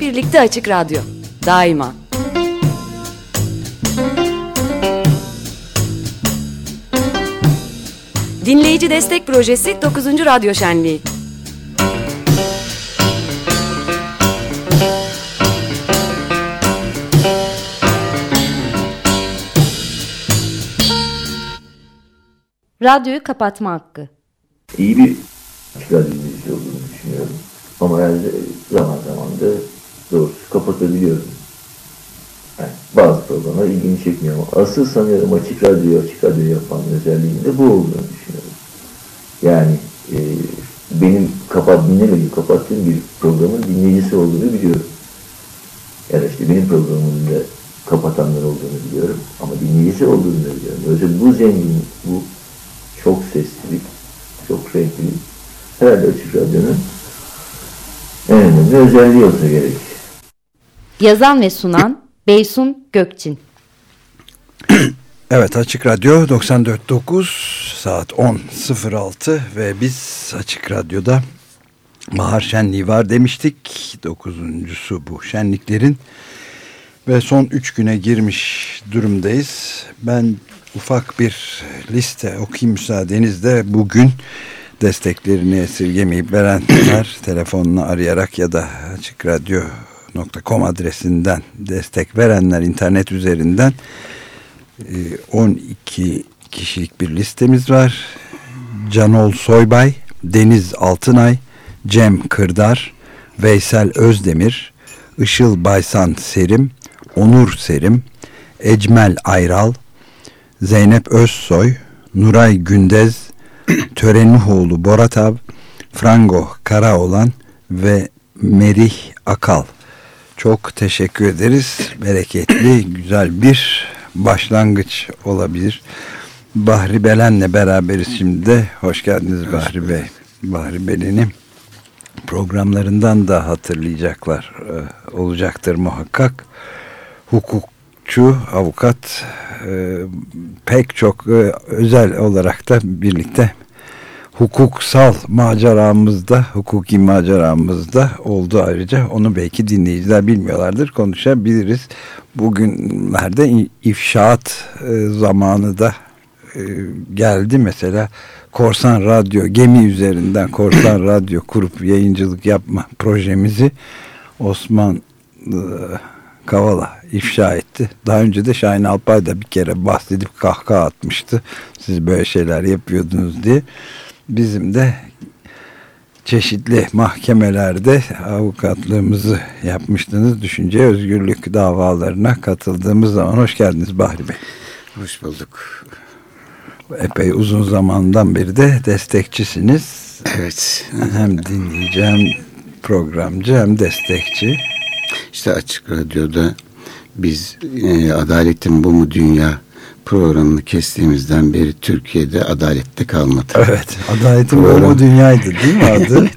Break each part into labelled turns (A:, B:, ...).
A: Birlikte Açık Radyo. Daima. Dinleyici Destek Projesi 9. Radyo Şenliği.
B: Radyoyu kapatma hakkı.
C: İyi bir radyo dinleyicisi olduğunu düşünüyorum. Ama her zaman zaman da doğrusu kapatabiliyorum. Yani bazı programlar ilgimi çekmiyor ama asıl sanıyorum açık radyo açık radyo yapan özelliğinin de bu olduğunu düşünüyorum. Yani e, benim kapat, dinlemediğim, kapattığım bir programın dinleyicisi olduğunu biliyorum. Ya da işte benim programımda kapatanlar olduğunu biliyorum ama dinleyicisi olduğunu da biliyorum. Özellikle bu zengin, bu çok seslilik, çok renklilik herhalde açık radyonun en önemli özelliği olsa gerek.
B: Yazan ve sunan Beysun Gökçin.
D: Evet Açık Radyo 94.9 saat 10.06 ve biz Açık Radyo'da Bahar Şenliği var demiştik. Dokuzuncusu bu şenliklerin ve son üç güne girmiş durumdayız. Ben ufak bir liste okuyayım müsaadenizle bugün desteklerini esirgemeyip verenler telefonunu arayarak ya da Açık Radyo.com adresinden destek verenler internet üzerinden 12 e, kişilik bir listemiz var. Canol Soybay, Deniz Altınay, Cem Kırdar, Veysel Özdemir, Işıl Baysan Serim, Onur Serim, Ecmel Ayral, Zeynep Özsoy, Nuray Gündez, Törenuhoğlu Boratav, Frango Karaoğlan ve Merih Akal. Çok teşekkür ederiz. Bereketli, güzel bir başlangıç olabilir. Bahri Belen'le beraberiz şimdi de. Hoş geldiniz Hoş Bahri. Bey. Bahri Belen'i programlarından da hatırlayacaklar e, olacaktır muhakkak. Hukukçu, avukat e, pek çok e, özel olarak da birlikte hukuksal maceramızda, hukuki maceramızda oldu ayrıca. Onu belki dinleyiciler bilmiyorlardır. Konuşabiliriz. Bugünlerde ifşaat e, zamanı da e, geldi. Mesela korsan radyo, gemi üzerinden korsan radyo kurup yayıncılık yapma projemizi Osman e, Kavala ifşa etti. Daha önce de Şahin Alpay da bir kere bahsedip kahkaha atmıştı. Siz böyle şeyler yapıyordunuz diye bizim de çeşitli mahkemelerde avukatlığımızı yapmıştınız. Düşünce özgürlük davalarına katıldığımız zaman hoş geldiniz Bahri Bey.
E: Hoş bulduk.
D: Epey uzun zamandan beri de destekçisiniz.
E: Evet.
D: Hem dinleyici hem programcı hem destekçi.
E: İşte Açık Radyo'da biz e, Adaletin Bu Mu Dünya programını kestiğimizden beri Türkiye'de adalette kalmadı.
D: Evet. Adaletin Program... bu dünyaydı değil mi adı?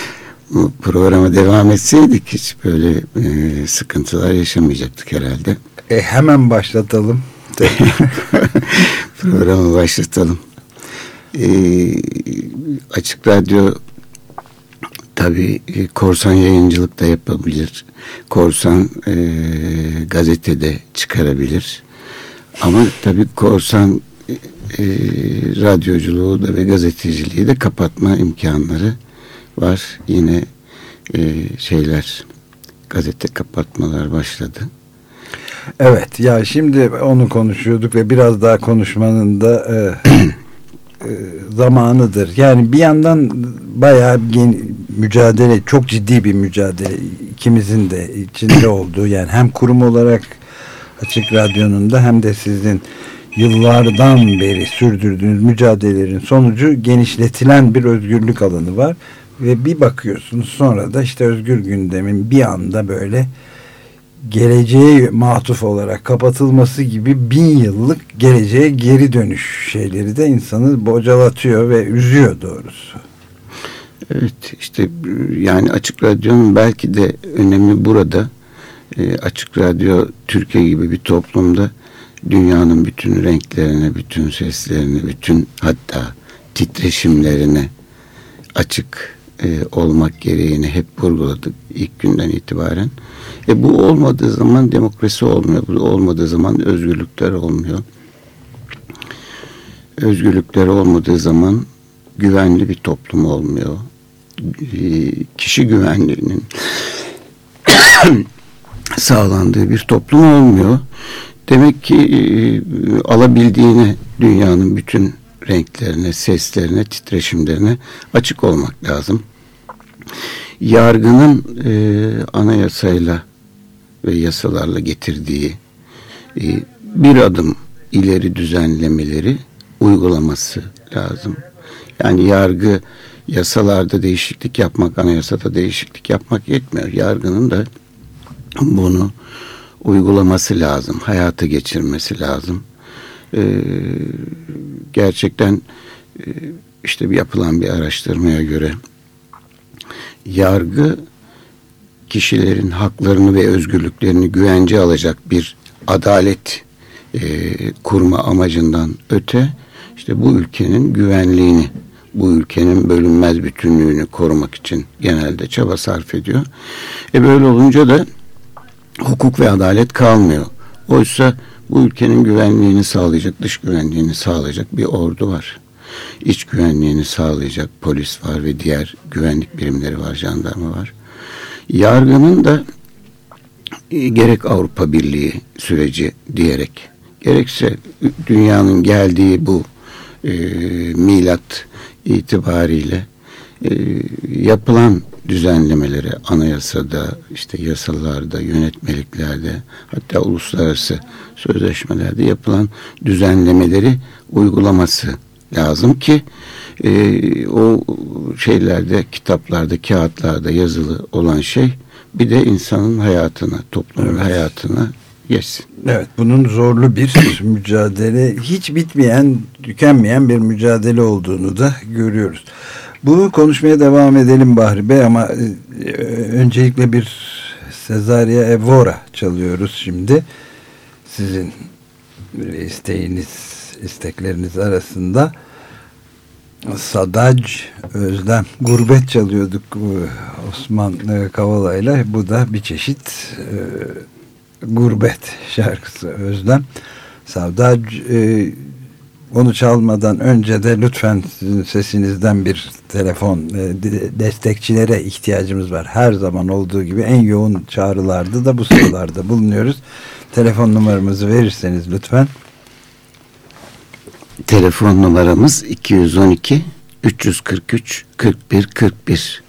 E: bu programa devam etseydik hiç böyle e, sıkıntılar yaşamayacaktık herhalde.
D: E, hemen başlatalım.
E: Programı başlatalım. E, açık Radyo tabii e, korsan yayıncılık da yapabilir. Korsan e, gazetede çıkarabilir. Ama tabii korsan e, e, radyoculuğu da ve gazeteciliği de kapatma imkanları var. Yine e, şeyler gazete kapatmalar başladı.
D: Evet ya şimdi onu konuşuyorduk ve biraz daha konuşmanın da e, e, zamanıdır. Yani bir yandan bayağı bir mücadele çok ciddi bir mücadele ikimizin de içinde olduğu yani hem kurum olarak Açık Radyo'nun da hem de sizin yıllardan beri sürdürdüğünüz mücadelelerin sonucu genişletilen bir özgürlük alanı var. Ve bir bakıyorsunuz sonra da işte özgür gündemin bir anda böyle geleceğe matuf olarak kapatılması gibi bin yıllık geleceğe geri dönüş şeyleri de insanı bocalatıyor ve üzüyor doğrusu.
E: Evet işte yani Açık Radyo'nun belki de önemi burada e, Açık Radyo Türkiye gibi bir toplumda dünyanın bütün renklerine, bütün seslerine, bütün hatta titreşimlerine açık e, olmak gereğini hep vurguladık ilk günden itibaren. E bu olmadığı zaman demokrasi olmuyor. Bu olmadığı zaman özgürlükler olmuyor. Özgürlükler olmadığı zaman güvenli bir toplum olmuyor. E, kişi güvenliğinin sağlandığı bir toplum olmuyor. Demek ki e, alabildiğine dünyanın bütün renklerine, seslerine, titreşimlerine açık olmak lazım. Yargının e, anayasayla ve yasalarla getirdiği e, bir adım ileri düzenlemeleri uygulaması lazım. Yani yargı yasalarda değişiklik yapmak, anayasada değişiklik yapmak yetmiyor. Yargının da bunu uygulaması lazım, hayata geçirmesi lazım. Ee, gerçekten e, işte yapılan bir araştırmaya göre yargı kişilerin haklarını ve özgürlüklerini güvence alacak bir adalet e, kurma amacından öte işte bu ülkenin güvenliğini bu ülkenin bölünmez bütünlüğünü korumak için genelde çaba sarf ediyor. E böyle olunca da hukuk ve adalet kalmıyor. Oysa bu ülkenin güvenliğini sağlayacak, dış güvenliğini sağlayacak bir ordu var. İç güvenliğini sağlayacak polis var ve diğer güvenlik birimleri var, jandarma var. Yargının da e, gerek Avrupa Birliği süreci diyerek gerekse dünyanın geldiği bu e, milat itibariyle e, yapılan düzenlemeleri anayasada, işte yasalarda, yönetmeliklerde, hatta uluslararası sözleşmelerde yapılan düzenlemeleri uygulaması lazım ki e, o şeylerde, kitaplarda, kağıtlarda yazılı olan şey bir de insanın hayatına, toplumun evet. hayatına geçsin.
D: Evet, bunun zorlu bir mücadele, hiç bitmeyen, tükenmeyen bir mücadele olduğunu da görüyoruz. Bunu konuşmaya devam edelim Bahri Bey ama e, öncelikle bir Cesaria Evora çalıyoruz şimdi. Sizin isteğiniz, istekleriniz arasında Sadac Özlem Gurbet çalıyorduk Osman e, Kavala'yla. Bu da bir çeşit e, gurbet şarkısı Özlem. Sadac e, onu çalmadan önce de lütfen sesinizden bir telefon e, destekçilere ihtiyacımız var. Her zaman olduğu gibi en yoğun çağrılarda da bu sıralarda bulunuyoruz. Telefon numaramızı verirseniz lütfen.
E: Telefon numaramız 212 343 41 41.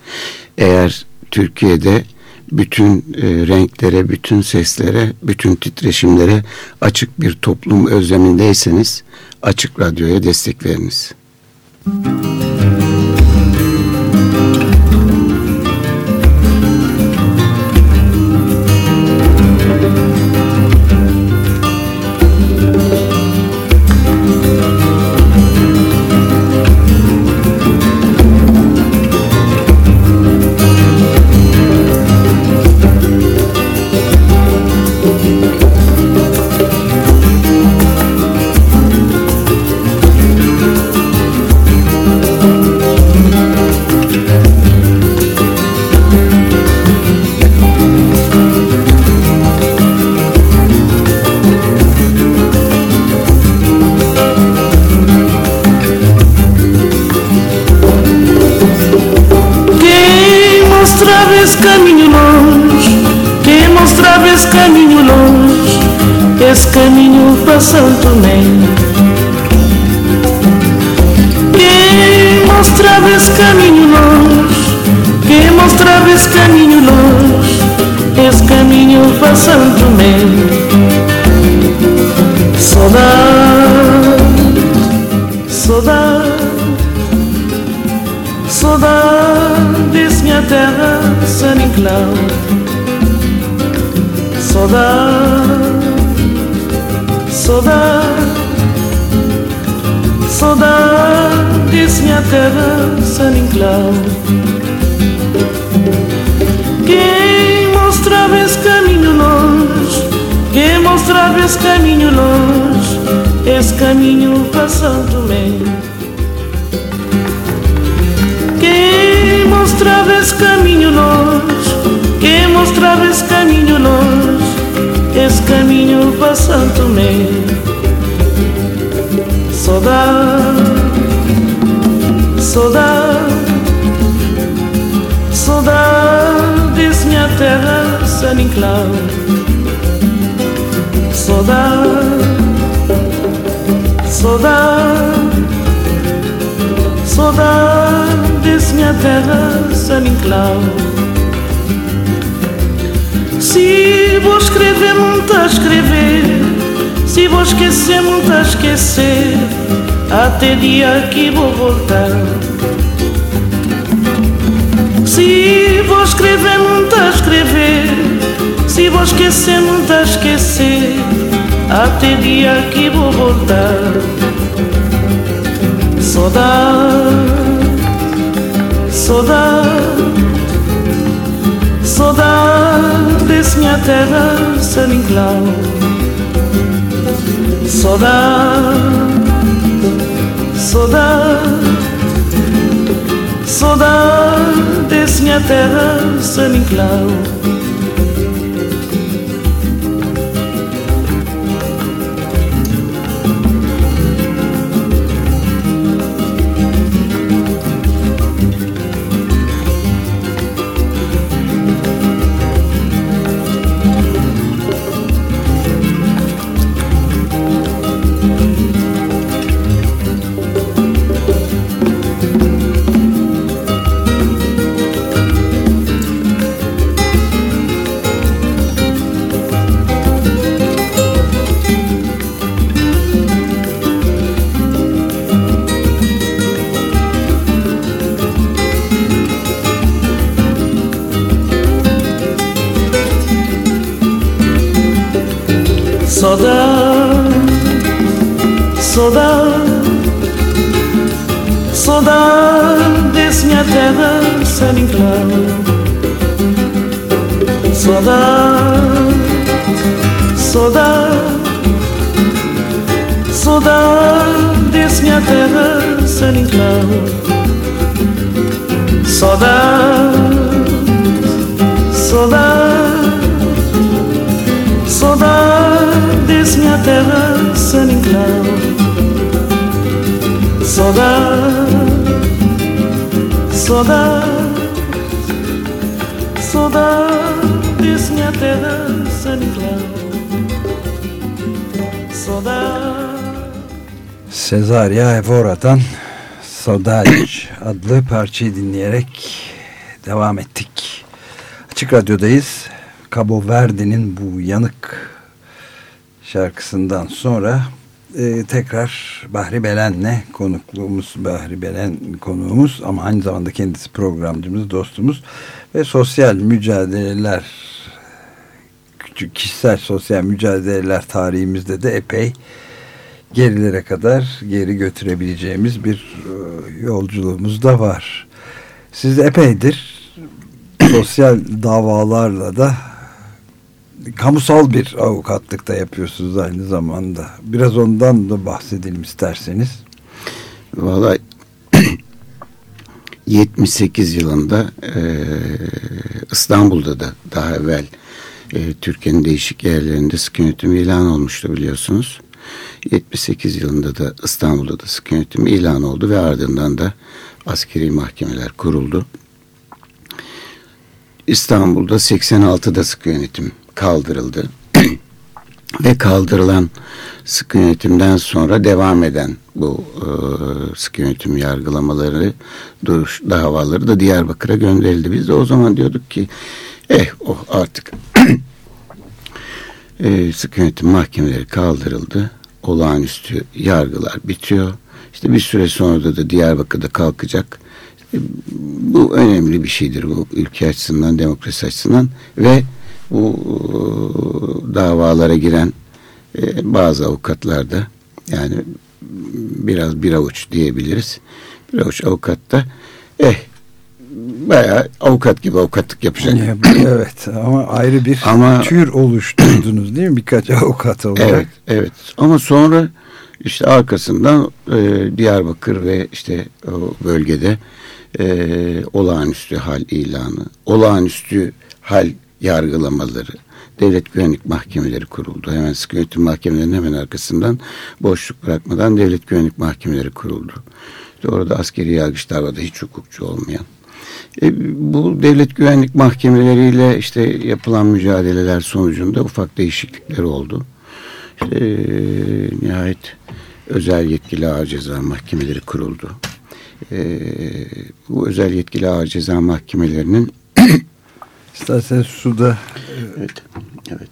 E: Eğer Türkiye'de bütün e, renklere, bütün seslere, bütün titreşimlere açık bir toplum özlemindeyseniz Açık Radyo'ya destek veriniz.
F: Disse-me a Teresa Nicolau Quem mostrava esse caminho longe? Quem mostrava esse caminho longe? Esse caminho passando bem. Quem mostrava esse caminho longe? Quem mostrava esse caminho longe? Esse caminho passando bem. Saudade saudade desse minha terra, San Inclau. Saudade, saudade, saudade desse minha terra, San Inclau. Se vou escrever, não a escrever. Se vou esquecer, não a esquecer. Até dia que vou voltar. Se vou escrever, não escrever. Se vou esquecer, não esquecer. Até dia que vou voltar. Saudade, saudade, desse minha terra, San Inclau. Saudade, saudade, saudade desse minha terra, San Inclau. Saudade, saudade, saudade desse minha Inclau. Saudade.
D: Sezarya Evora'dan Saudade adlı parçayı dinleyerek devam ettik. Açık Radyo'dayız. Cabo Verde'nin bu yanık şarkısından sonra e, tekrar Bahri Belen'le konukluğumuz Bahri Belen konuğumuz ama aynı zamanda kendisi programcımız, dostumuz ve sosyal mücadeleler küçük kişisel sosyal mücadeleler tarihimizde de epey gerilere kadar geri götürebileceğimiz bir e, yolculuğumuz da var. Siz epeydir sosyal davalarla da kamusal bir avukatlık da yapıyorsunuz aynı zamanda. Biraz ondan da bahsedelim isterseniz.
E: Valla 78 yılında e, İstanbul'da da daha evvel e, Türkiye'nin değişik yerlerinde sıkı yönetim ilan olmuştu biliyorsunuz. 78 yılında da İstanbul'da da sıkı yönetim ilan oldu ve ardından da askeri mahkemeler kuruldu. İstanbul'da 86'da sıkı yönetim kaldırıldı. ve kaldırılan sıkı yönetimden sonra devam eden bu e, sıkı yönetim yargılamaları, duruş davaları da Diyarbakır'a gönderildi. Biz de o zaman diyorduk ki eh oh artık e, sıkı yönetim mahkemeleri kaldırıldı. Olağanüstü yargılar bitiyor. İşte bir süre sonra da, da Diyarbakır'da kalkacak. E, bu önemli bir şeydir bu ülke açısından, demokrasi açısından ve bu e, davalara giren e, bazı avukatlar da yani biraz bir avuç diyebiliriz. Bir avuç avukat da eh bayağı avukat gibi avukatlık yapacak.
D: Evet ama ayrı bir
E: Ama-
D: tür oluşturdunuz değil mi birkaç avukat olarak?
E: Evet, evet. Ama sonra işte arkasından e, Diyarbakır ve işte o bölgede e, olağanüstü hal ilanı, olağanüstü hal yargılamaları, devlet güvenlik mahkemeleri kuruldu. Hemen sıkı yönetim mahkemelerinin hemen arkasından boşluk bırakmadan devlet güvenlik mahkemeleri kuruldu. İşte orada askeri yargıçlar vardı hiç hukukçu olmayan. E, bu devlet güvenlik mahkemeleriyle işte yapılan mücadeleler sonucunda ufak değişiklikler oldu. İşte, e, nihayet özel yetkili ağır ceza mahkemeleri kuruldu. E, bu özel yetkili ağır ceza mahkemelerinin
D: İstersen suda
E: evet, evet.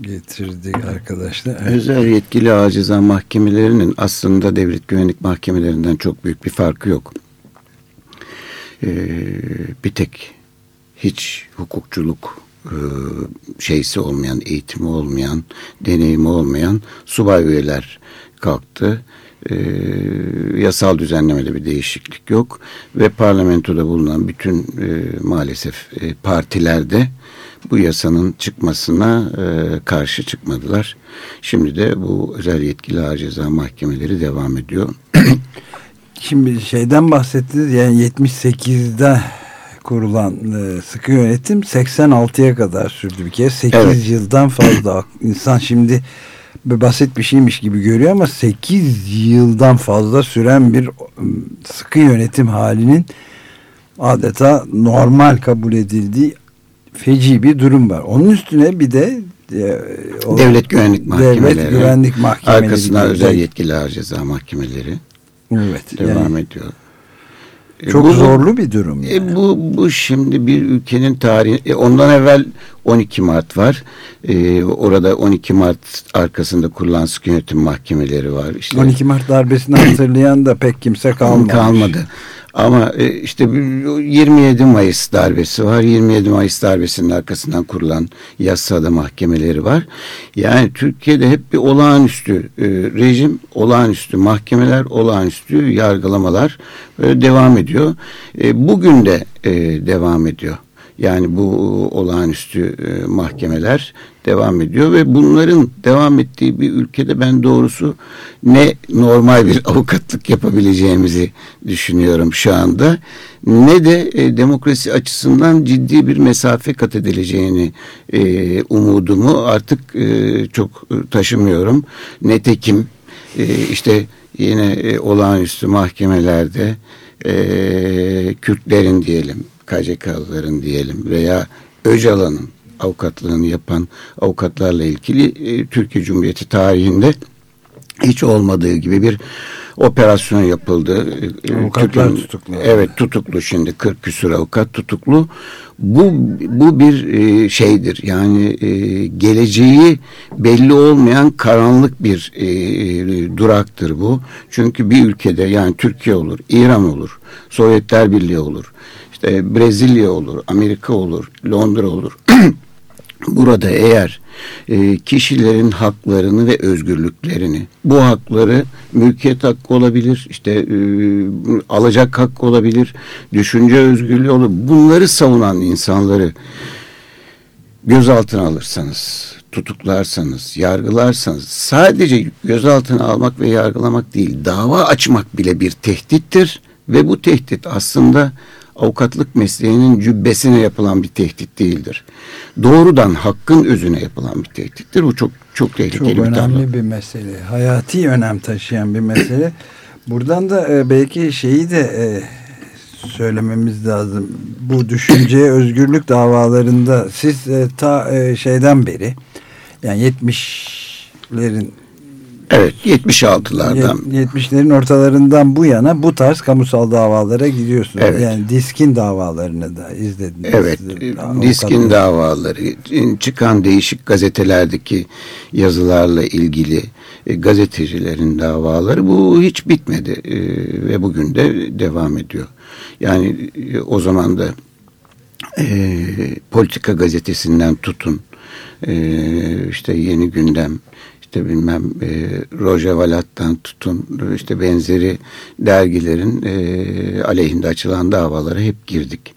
D: getirdik arkadaşlar.
E: Özel yetkili ağır ceza mahkemelerinin aslında devlet güvenlik mahkemelerinden çok büyük bir farkı yok. Ee, bir tek hiç hukukçuluk e, şeysi olmayan, eğitimi olmayan, deneyimi olmayan subay üyeler kalktı. E, yasal düzenlemede bir değişiklik yok ve parlamentoda bulunan bütün e, maalesef e, partilerde bu yasanın çıkmasına e, karşı çıkmadılar. Şimdi de bu özel yetkili ağır ceza mahkemeleri devam ediyor.
D: Şimdi şeyden bahsettiniz yani 78'de kurulan e, sıkı yönetim 86'ya kadar sürdü bir kere. 8
E: Evet.
D: yıldan fazla insan şimdi basit bir şeymiş gibi görüyor ama 8 yıldan fazla süren bir ım, sıkı yönetim halinin adeta normal kabul edildiği feci bir durum var. Onun üstüne bir de e, o
E: Devlet güvenlik mahkemeleri.
D: Devlet güvenlik mahkemeleri.
E: Arkasına özel yetkili ağır ceza mahkemeleri
D: Evet.
E: devam
D: yani
E: ediyor. E,
D: çok
E: bu-
D: zorlu bir durum. Yani.
E: E, bu, bu şimdi bir ülkenin tarihi. e, ondan evvel 12 Mart var. E, orada 12 Mart arkasında kurulan sıkı yönetim mahkemeleri var. İşte
D: 12 Mart darbesini hatırlayan da pek kimse kalmamış.
E: kalmadı. Ama e, işte bir 27 Mayıs darbesi var. 27 Mayıs darbesinin arkasından kurulan yasada mahkemeleri var. Yani Türkiye'de hep bir olağanüstü e, rejim, olağanüstü mahkemeler, olağanüstü yargılamalar böyle devam ediyor. E, bugün de e, devam ediyor. Yani bu olağanüstü e, mahkemeler devam ediyor ve bunların devam ettiği bir ülkede ben doğrusu ne normal bir avukatlık yapabileceğimizi düşünüyorum şu anda ne de e, demokrasi açısından ciddi bir mesafe kat edileceğini e, umudumu artık çok taşımıyorum. Netekim e, işte yine olağanüstü mahkemelerde e, Kürtlerin diyelim, KCK'lıların diyelim veya Öcalan'ın avukatlığını yapan avukatlarla ilgili e, Türkiye Cumhuriyeti tarihinde hiç olmadığı gibi bir operasyon yapıldı. E,
D: Avukatlar
E: Türkiye'nin-
D: tutuklu.
E: Evet tutuklu şimdi 40 küsur avukat tutuklu. Bu bu bir e, şeydir yani e, geleceği belli olmayan karanlık bir e, duraktır bu. Çünkü bir ülkede yani Türkiye olur, İran olur, Sovyetler Birliği olur, işte Brezilya olur, Amerika olur, Londra olur. Burada eğer e, kişilerin haklarını ve özgürlüklerini, bu hakları mülkiyet hakkı olabilir, işte e, alacak hakkı olabilir, düşünce özgürlüğü olur. Bunları savunan insanları gözaltına alırsanız, tutuklarsanız, yargılarsanız sadece gözaltına almak ve yargılamak değil, dava açmak bile bir tehdittir ve bu tehdit aslında avukatlık mesleğinin cübbesine yapılan bir tehdit değildir. Doğrudan hakkın özüne yapılan bir tehdittir. Bu çok çok tehlikeli
D: Çok
E: bir
D: önemli bir mesele. Hayati önem taşıyan bir mesele. Buradan da e, belki şeyi de e, söylememiz lazım. Bu düşünceye özgürlük davalarında siz e, ta e, şeyden beri yani 70'lerin
E: Evet 76'lardan.
D: 70'lerin ortalarından bu yana bu tarz kamusal davalara gidiyorsunuz.
E: Evet.
D: Yani diskin davalarını da izlediniz.
E: Evet, e, diskin davaları, e, çıkan değişik gazetelerdeki yazılarla ilgili e, gazetecilerin davaları bu hiç bitmedi ve bugün de devam ediyor. Yani o zaman da e, Politika gazetesinden tutun, e, işte Yeni Gündem, işte bilmem e, Roja Valat'tan tutun, işte benzeri dergilerin e, aleyhinde açılan davalara hep girdik.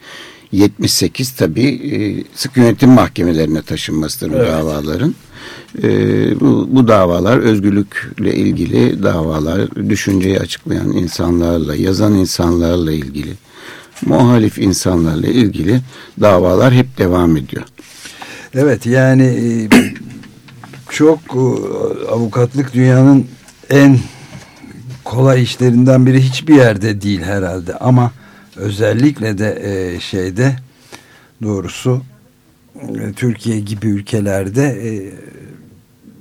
E: 78 tabii e, sık yönetim mahkemelerine taşınmasıdır bu
D: Evet.
E: davaların. E, bu, bu davalar özgürlükle ilgili davalar, düşünceyi açıklayan insanlarla, yazan insanlarla ilgili, muhalif insanlarla ilgili davalar hep devam ediyor.
D: Evet yani e, çok e, avukatlık dünyanın en kolay işlerinden biri hiçbir yerde değil herhalde ama özellikle de e, şeyde doğrusu e, Türkiye gibi ülkelerde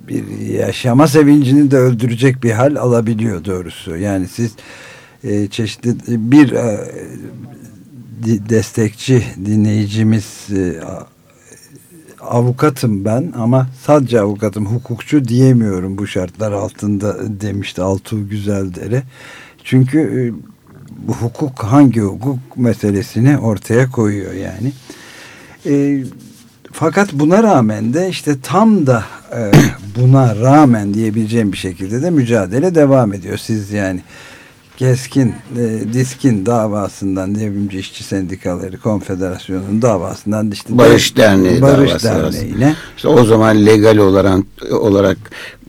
D: bir yaşama sevincini de öldürecek bir hal alabiliyor doğrusu. Yani siz çeşitli bir destekçi dinleyicimiz avukatım ben ama sadece avukatım hukukçu diyemiyorum bu şartlar altında demişti Altuğ Güzeldere. Çünkü e, bu hukuk hangi hukuk meselesini ortaya koyuyor yani. E, fakat buna rağmen de işte tam da e, buna rağmen diyebileceğim bir şekilde de mücadele devam ediyor. Siz yani Keskin, e, Diskin davasından Devrimci İşçi Sendikaları Konfederasyonu'nun davasından işte
E: Barış Derneği
D: Barış. Derneği'ne
E: İşte o zaman legal olarak olarak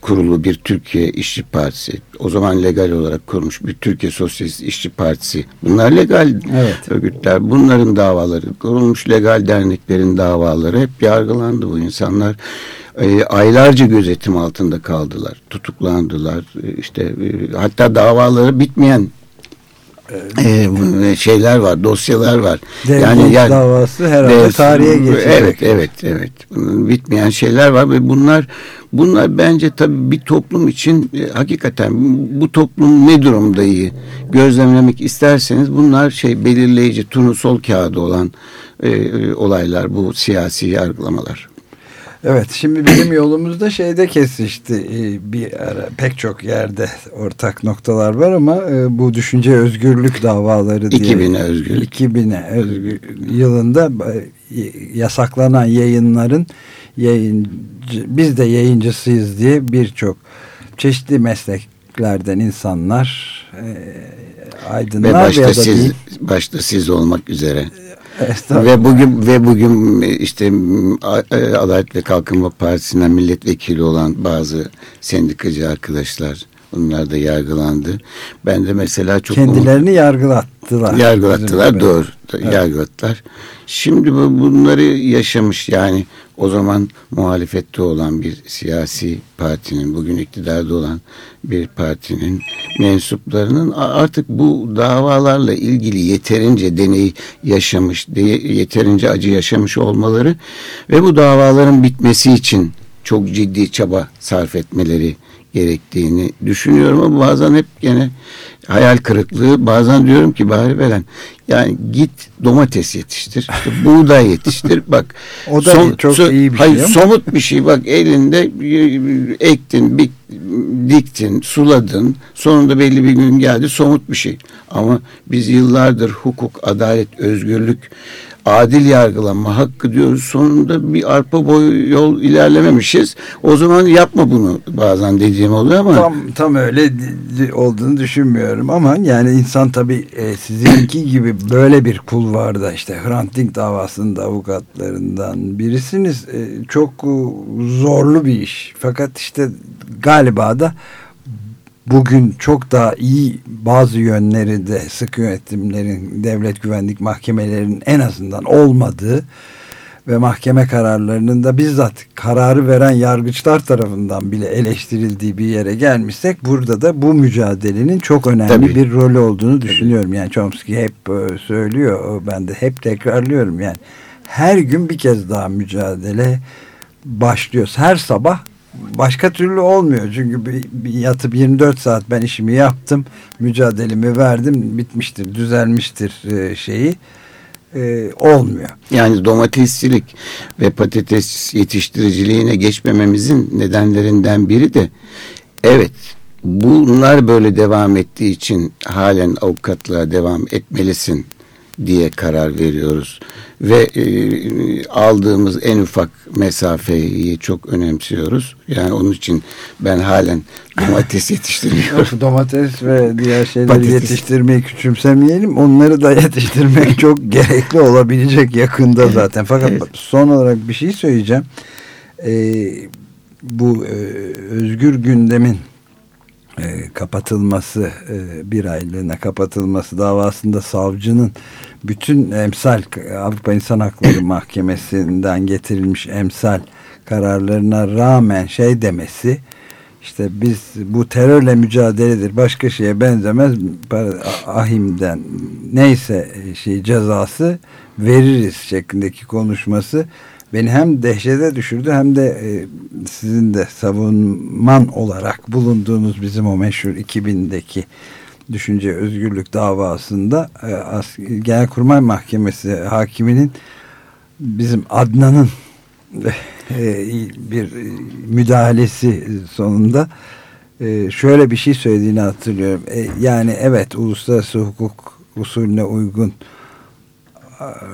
E: kurulu bir Türkiye İşçi Partisi, o zaman legal olarak kurulmuş bir Türkiye Sosyalist İşçi Partisi. Bunlar legal
D: Evet.
E: örgütler. Bunların davaları, kurulmuş legal derneklerin davaları hep yargılandı bu insanlar. E, aylarca gözetim altında kaldılar, tutuklandılar. E, işte e, hatta davaları bitmeyen e, şeyler var, dosyalar var.
D: Devlet davası herhalde
E: Dev-
D: tarihe geçecek.
E: Evet, evet, evet. Bitmeyen şeyler var ve bunlar bunlar bence tabii bir toplum için e, hakikaten bu toplum ne durumdayı gözlemlemek isterseniz bunlar şey belirleyici turnusol kağıdı olan e, olaylar bu siyasi yargılamalar.
D: Evet şimdi bizim yolumuzda şeyde kesişti Ee, bir ara pek çok yerde ortak noktalar var ama e, bu düşünce özgürlük davaları diye
E: 2000'e özgürlük.
D: 2000'e özgür yılında e, yasaklanan yayınların yayıncı biz de yayıncısıyız diye birçok çeşitli mesleklerden insanlar e, aydınlar
E: Ve başta
D: ya da
E: siz
D: değil.
E: başta siz olmak üzere. Ve bugün ve bugün işte e, Adalet ve Kalkınma Partisi'nden milletvekili olan bazı sendikacı arkadaşlar bunlar da yargılandı. Ben de mesela çok
D: kendilerini yargılattılar.
E: yargılattılar
D: Bizim-
E: doğru yargılattılar. Şimdi bu, bunları yaşamış yani o zaman muhalefette olan bir siyasi partinin bugün iktidarda olan bir partinin mensuplarının artık bu davalarla ilgili yeterince deney yaşamış, yeterince acı yaşamış olmaları ve bu davaların bitmesi için çok ciddi çaba sarf etmeleri gerektiğini düşünüyorum ama bazen hep gene hayal kırıklığı bazen diyorum ki bari veren yani git domates yetiştir işte buğday yetiştir bak
D: O da çok iyi bir şey
E: hayır,
D: ama.
E: somut bir şey bak elinde ektin bik, diktin suladın sonunda belli bir gün geldi somut bir şey ama biz yıllardır hukuk adalet özgürlük adil yargılanma hakkı diyoruz. Sonunda bir arpa boyu yol ilerlememişiz. O zaman yapma bunu bazen dediğim oluyor ama
D: Tam tam öyle olduğunu düşünmüyorum ama yani insan tabii e, sizinki gibi böyle bir kul var işte Hrant Dink davasında avukatlarından birisiniz. E, çok e, zorlu bir iş. Fakat işte galiba da bugün çok daha iyi bazı yönleri de sık yönetimlerin, devlet güvenlik mahkemelerinin en azından olmadığı ve mahkeme kararlarının da bizzat kararı veren yargıçlar tarafından bile eleştirildiği bir yere gelmişsek burada da bu mücadelenin çok önemli
E: Tabii.
D: bir rolü olduğunu düşünüyorum. Yani Chomsky hep e, söylüyor, ben de hep tekrarlıyorum yani. Her gün bir kez daha mücadele başlıyoruz. Her sabah başka türlü olmuyor. Çünkü bir, bir yatıp 24 saat ben işimi yaptım, mücadelemi verdim, bitmiştir, düzelmiştir e, şeyi e, olmuyor.
E: yani domatesçilik ve patates yetiştiriciliğine geçmememizin nedenlerinden biri de evet bunlar böyle devam ettiği için halen avukatlığa devam etmelisin diye karar veriyoruz ve e, aldığımız en ufak mesafeyi çok önemsiyoruz. Yani onun için ben halen domates yetiştiriyorum.
D: Domates ve diğer şeyleri
E: Patates.
D: yetiştirmeyi küçümsemeyelim. Onları da yetiştirmek çok gerekli olabilecek yakında zaten. Fakat
E: Evet.
D: son olarak bir şey söyleyeceğim. Ee, bu e, özgür gündemin kapatılması e, bir aylığına kapatılması davasında savcının bütün emsal Avrupa İnsan Hakları Mahkemesi'nden getirilmiş emsal kararlarına rağmen şey demesi işte biz bu terörle mücadeledir başka şeye benzemez. Ahimden neyse şey cezası veririz şeklindeki konuşması beni hem dehşete düşürdü hem de e, sizin de savunman olarak bulunduğunuz bizim o meşhur 2000'deki düşünce özgürlük davasında e, Genelkurmay Mahkemesi hakiminin bizim Adnan'ın e, bir e, müdahalesi sonunda e, şöyle bir şey söylediğini hatırlıyorum. E, Yani evet uluslararası hukuk usulüne uygun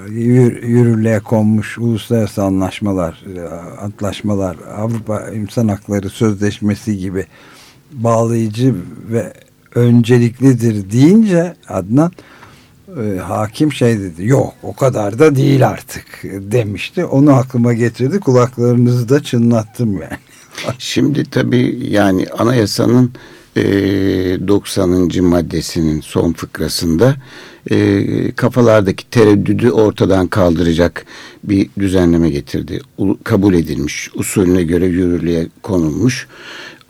D: yürürlüğe konmuş uluslararası anlaşmalar, e, antlaşmalar, Avrupa İnsan Hakları Sözleşmesi gibi bağlayıcı ve önceliklidir deyince Adnan e, hakim şey dedi yok o kadar da değil artık demişti onu aklıma getirdi kulaklarınızı da çınlattım yani
E: Şimdi tabii yani anayasanın e, 90. maddesinin son fıkrasında e, kafalardaki tereddüdü ortadan kaldıracak bir düzenleme getirdi. Kabul edilmiş, usulüne göre yürürlüğe konulmuş.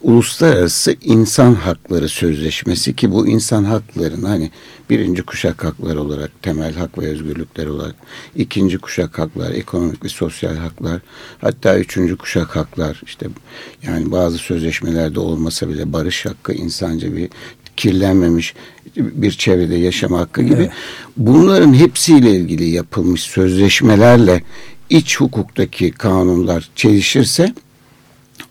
E: Uluslararası İnsan Hakları Sözleşmesi ki bu insan haklarını hani birinci kuşak hakları olarak temel hak ve özgürlükler olarak ikinci kuşak haklar ekonomik ve sosyal haklar hatta üçüncü kuşak haklar işte yani bazı sözleşmelerde olmasa bile barış hakkı insanca bir kirlenmemiş bir çevrede yaşama hakkı gibi bunların hepsiyle ilgili yapılmış sözleşmelerle iç hukuktaki kanunlar çelişirse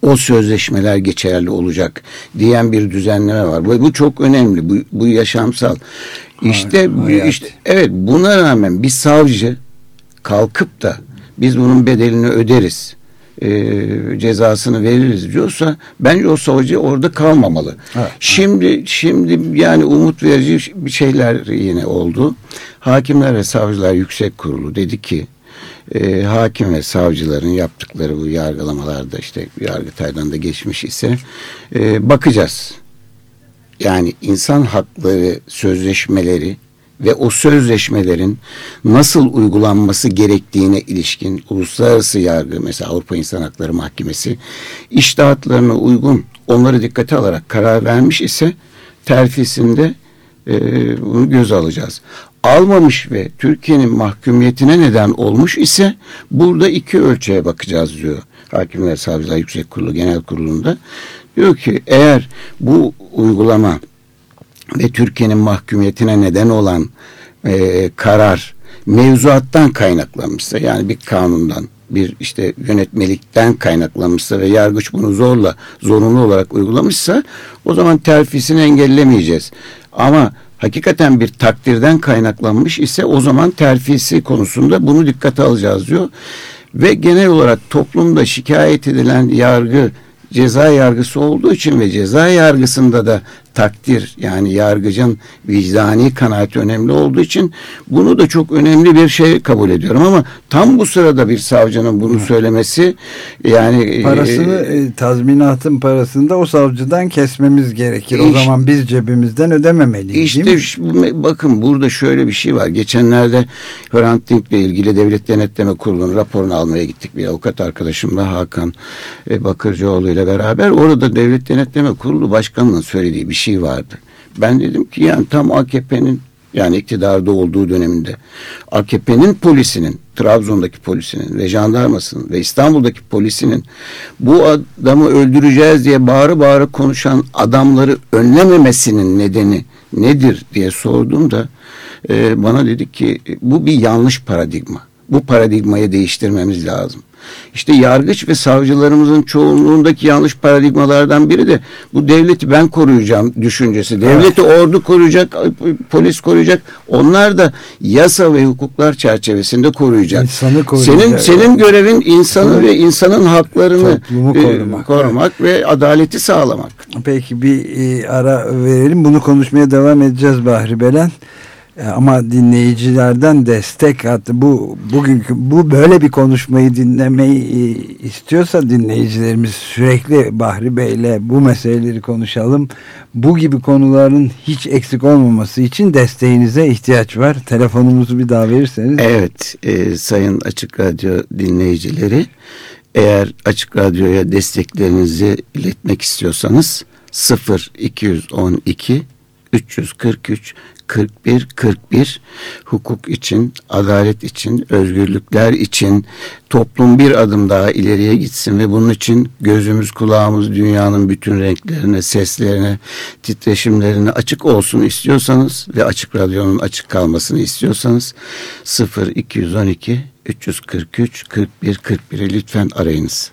E: o sözleşmeler geçerli olacak diyen bir düzenleme var. Bu, bu çok önemli. Bu, bu yaşamsal. İşte
D: hayati.
E: işte evet buna rağmen bir savcı kalkıp da biz bunun bedelini öderiz. e, cezasını veririz diyorsa bence o savcı orada kalmamalı.
D: Evet.
E: Şimdi şimdi yani umut verici bir şeyler yine oldu. Hakimler ve Savcılar Yüksek Kurulu dedi ki e, hakim ve savcıların yaptıkları bu yargılamalarda işte Yargıtay'dan da geçmiş ise e, bakacağız. Yani insan hakları sözleşmeleri ve o sözleşmelerin nasıl uygulanması gerektiğine ilişkin uluslararası yargı mesela Avrupa İnsan Hakları Mahkemesi iştahatlarına uygun onları dikkate alarak karar vermiş ise terfisinde e, bunu göz alacağız. Almamış ve Türkiye'nin mahkumiyetine neden olmuş ise burada iki ölçüye bakacağız diyor. Hakimler Savcılar Yüksek Kurulu Genel Kurulu'nda. Diyor ki eğer bu uygulama ve Türkiye'nin mahkumiyetine neden olan e, karar mevzuattan kaynaklanmışsa yani bir kanundan bir işte yönetmelikten kaynaklanmışsa ve yargıç bunu zorla zorunlu olarak uygulamışsa o zaman terfisini engellemeyeceğiz. Ama hakikaten bir takdirden kaynaklanmış ise o zaman terfisi konusunda bunu dikkate alacağız diyor. Ve genel olarak toplumda şikayet edilen yargı ceza yargısı olduğu için ve ceza yargısında da takdir yani yargıcın vicdani kanaati önemli olduğu için bunu da çok önemli bir şey kabul ediyorum ama tam bu sırada bir savcının bunu söylemesi yani
D: parasını
E: e,
D: e, tazminatın parasını da o savcıdan kesmemiz gerekir o
E: İşte-
D: zaman biz cebimizden ödememeliyiz değil
E: İşte
D: mi?
E: şu- bakın burada şöyle bir şey var. Geçenlerde Hrant Dink'le ilgili Devlet Denetleme Kurulu'nun raporunu almaya gittik. Bir avukat arkadaşımla Hakan e, Bakırcıoğlu ile beraber. Orada Devlet Denetleme Kurulu Başkanı'nın söylediği bir şey vardı. Ben dedim ki yani tam AKP'nin yani iktidarda olduğu döneminde AKP'nin polisinin, Trabzon'daki polisinin ve jandarmasının ve İstanbul'daki polisinin bu adamı öldüreceğiz diye bağırı bağırı konuşan adamları önlememesinin nedeni nedir diye sorduğumda e, bana dedi ki bu bir yanlış paradigma. Bu paradigmayı değiştirmemiz lazım. İşte yargıç ve savcılarımızın çoğunluğundaki yanlış paradigmalardan biri de bu devleti ben koruyacağım düşüncesi. Devleti ordu koruyacak, polis koruyacak. Onlar da yasa ve hukuklar çerçevesinde koruyacak.
D: İnsanı koruyacak.
E: Senin senin görevin insanı
D: Evet.
E: ve insanın haklarını
D: Toplumu
E: e,
D: korumak.
E: korumak ve adaleti sağlamak.
D: Peki bir e, ara verelim. Bunu konuşmaya devam edeceğiz Bahri Belen. E, Ama dinleyicilerden destek hattı bu bugünkü bu böyle bir konuşmayı dinlemeyi e, istiyorsa dinleyicilerimiz sürekli Bahri Bey'le bu meseleleri konuşalım. Bu gibi konuların hiç eksik olmaması için desteğinize ihtiyaç var. Telefonumuzu bir daha verirseniz.
E: Evet, e, sayın Açık Radyo dinleyicileri, eğer Açık Radyo'ya desteklerinizi iletmek istiyorsanız 0 212 343 41 41 hukuk için, adalet için, özgürlükler için toplum bir adım daha ileriye gitsin ve bunun için gözümüz kulağımız dünyanın bütün renklerine, seslerine, titreşimlerine açık olsun istiyorsanız ve Açık Radyo'nun açık kalmasını istiyorsanız 0 212 343 41 41'i lütfen arayınız.